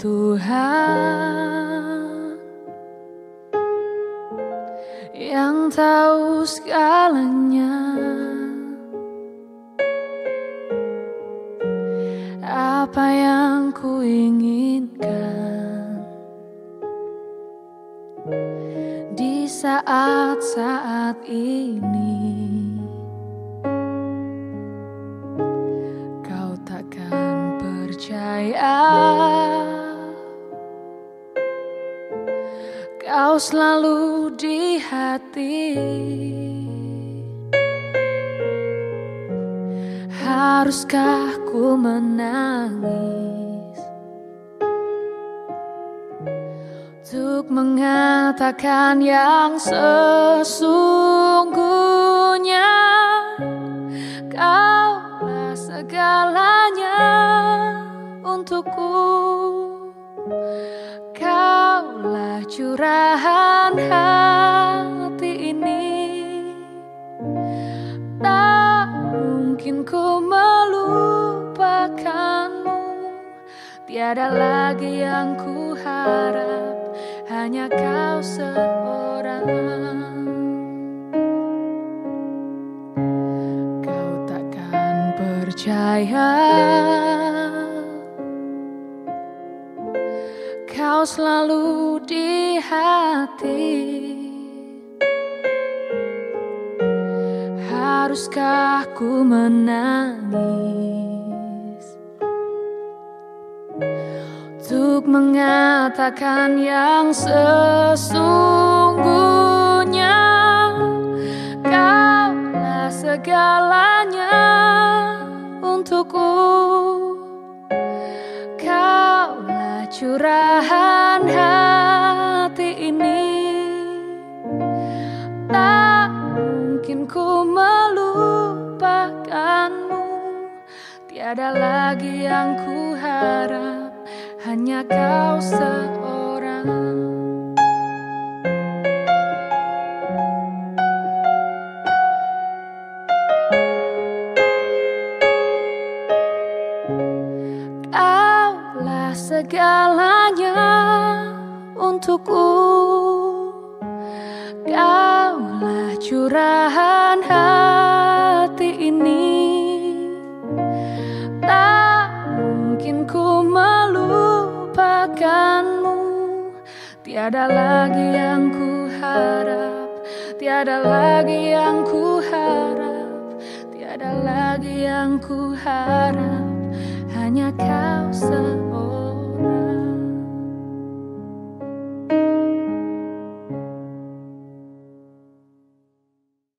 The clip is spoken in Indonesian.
Tuhan yang tahu segalanya apa yang ku inginkan di saat-saat ini. Kau takkan percaya. Selalu di hati. Haruskah ku menangis? Untuk mengatakan yang sesungguhnya Kaulah segalanya untukku Kaulah curahan hati ini. Tak mungkin ku melupakanmu. Tiada lagi yang ku harap Hanya kau seorang. Kau takkan percaya Kau selalu di hati. Haruskah ku menangis? Untuk mengatakan yang sesungguhnya Kaulah segalanya untukku. Kaulah curahan hati ini Tak mungkin ku melupakanmu. Tiada lagi yang ku harap Hanya kau seorang. Segalanya untukku. Kaulah curahan hati ini. Tak mungkin ku melupakanmu. Tiada lagi yang ku harap Tiada lagi yang ku harap Tiada lagi yang ku harap. Hanya kau sendiri